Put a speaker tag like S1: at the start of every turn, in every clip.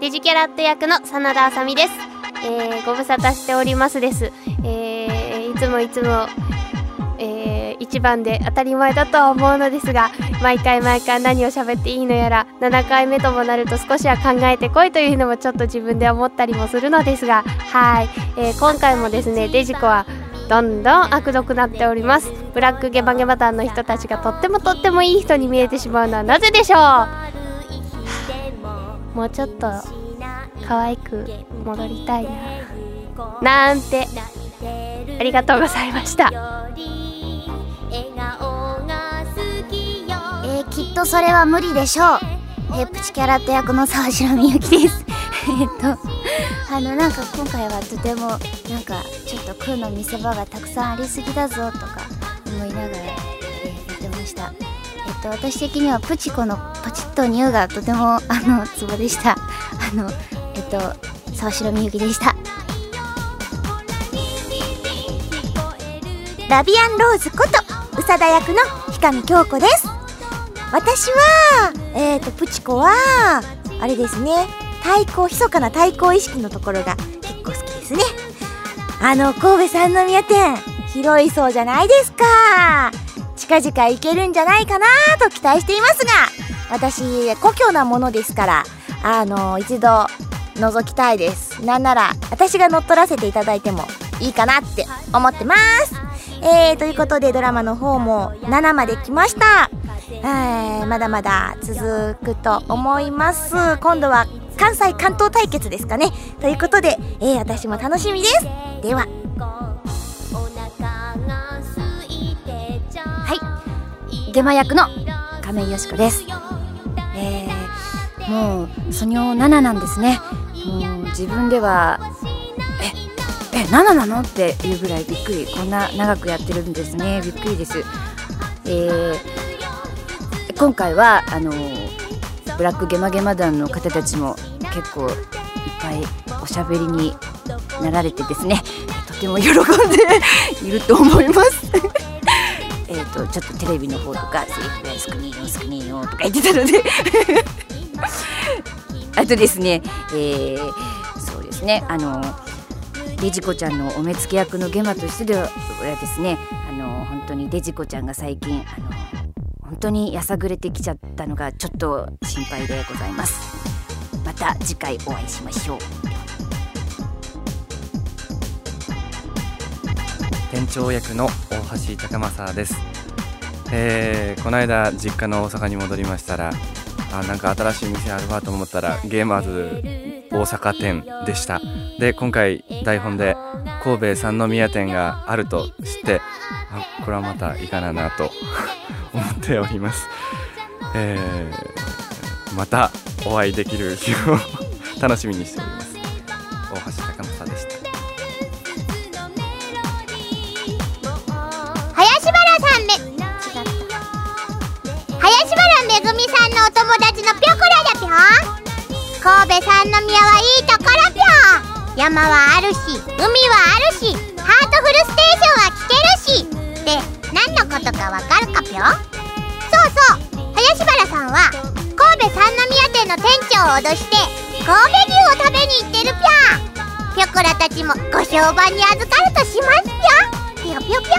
S1: デジキャラット役の真田あさみです、えー、ご無沙汰しておりますです、えー、いつもいつも、えー、一番で当たり前だとは思うのですが毎回毎回何を喋っていいのやら7回目ともなると少しは考えてこいというのもちょっと自分で思ったりもするのですがはい、えー、今回もですねデジコはどんどん悪毒なっております。ブラックゲバゲバ団の人たちがとってもとってもいい人に見えてしまうのはなぜでしょう？もうちょっと可愛く戻りたいな。なんて。ありがとうございました。
S2: えー、きっとそれは無理でしょう。えー、プチキャラット役の沢城みゆきです。えっと。あのなんか今回はとてもなんかちょっと空の見せ場がたくさんありすぎだぞとか思いながら、えー、やってました。えっと私的にはプチコのパチッとニューがとてもあのツボでしたあのえっと沢城みゆきでした。ラビアンローズこと宇佐田役の氷上京子です。私はえっ、ー、とプチコはあれですね。対抗密かな対抗意識のところが結構好きですねあの神戸三宮店広いそうじゃないですか近々行けるんじゃないかなと期待していますが、私、故郷なものですから、あの、一度覗きたいです。なんなら、私が乗っ取らせていただいてもいいかなって思ってます。えー、ということでドラマの方も7まで来ました。えー、まだまだ続くと思います。今度は関西関東対決ですかね。ということで、えー、私も楽しみです。でははい。ゲマ役の亀井よしこです。えー、もう、ソニョ7なんですね。もう自分では、え、え、7なの？っていうぐらいびっくり。こんな長くやってるんですね。びっくりです。えー、今回は、あのブラックゲマゲマ団の方たちも結構いっぱいおしゃべりになられてですね、とても喜んでいると思います。えーと、ちょっとテレビの方とかセリフが少ねえよ少ねえよとか言ってたので あとですね、えー、そうですねあのデジコちゃんのお目付け役のゲマとしてではですねあの本当にデジコちゃんが最近あの本当にやさぐれてきちゃったのがちょっと心配でございます。また次回お会いしましょう。
S3: 店長役の大橋高政です、えー、この間実家の大阪に戻りましたらあなんか新しい店あるわと思ったらゲーマーズ大阪店でした。で今回台本で神戸三宮店があると知ってあこれはまたいかななと。思っております、えー、またお会いできる日を 楽しみにしております。大橋高政でした。
S4: 林原さんめ。林原めぐみさんのお友達のぴょこらだぴょ神戸三宮はいいところぴょ山はあるし海はあるしハートフルステーションは何のことかわかるかぴょ？そうそう林原さんは神戸三宮店の店長を脅して神戸牛を食べに行ってるぴょぴょこらたちもご商売に預かるとしますぴょぴょぴょぴょ。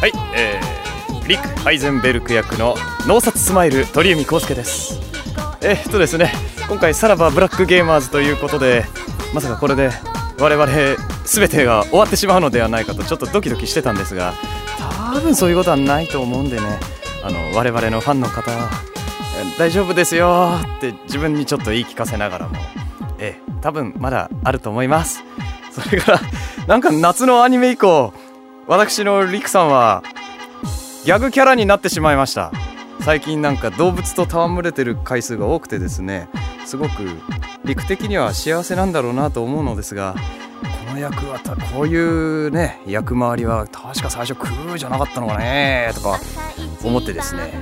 S5: はいえーリック・ハイゼンベルク役の脳札スマイル鳥海康介です。えー、っとですね今回さらばブラックゲーマーズということでまさかこれで我々全てが終わってしまうのではないかとちょっとドキドキしてたんですが多分そういうことはないと思うんでね。あの我々のファンの方は大丈夫ですよって自分にちょっと言い聞かせながらも。ええ多分まだあると思います。それからなんか夏のアニメ以降私のリクさんはギャグキャラになってしまいました。最近なんか動物と戯れてる回数が多くてですねすごく陸的には幸せなんだろうなと思うのですがこの役はこういうね役回りは確か最初クーじゃなかったのかねとか思ってですね。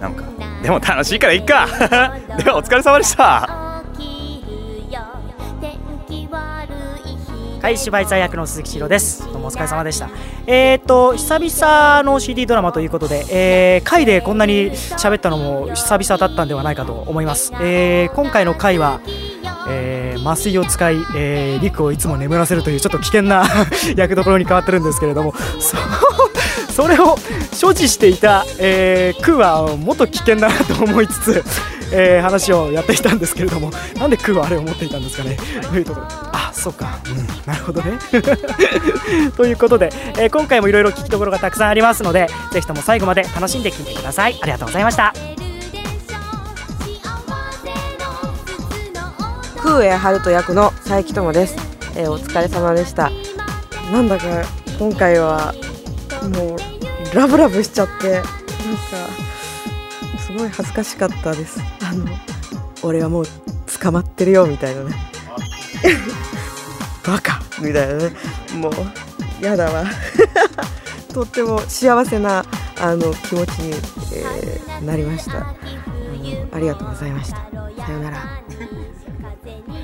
S5: なんかでも楽しいからいっか。ではお疲れ様でした。
S6: 怪芝居罪役の鈴木史郎です。どうもお疲れ様でした。えー、っと久々の CD ドラマということで、えー、回でこんなに喋ったのも久々だったんではないかと思います、えー、今回の回はえー麻酔を使い、えー、リクをいつも眠らせるというちょっと危険な 役どころに変わってるんですけれどもそ それを所持していた、えー、クーはもっと危険だなと思いつつ、えー話をやっていたんですけれどもなんでクーはあれを持っていたんですかねというところ。あそうか、うん、なるほどね。ということで、えー今回もいろいろ聞きどころがたくさんありますのでぜひとも最後まで楽しんで聞いてください。ありがとうございました
S7: 空へ春人役の佐伯智です、えーお疲れ様でした。なんだか今回はもうラブラブしちゃってなんかすごい恥ずかしかったです。あの俺はもう捕まってるよみたいなね。バカみたいなね。もうやだわ。とっても幸せなあの気持ちに、えーなりました。あのありがとうございました。さようなら。再见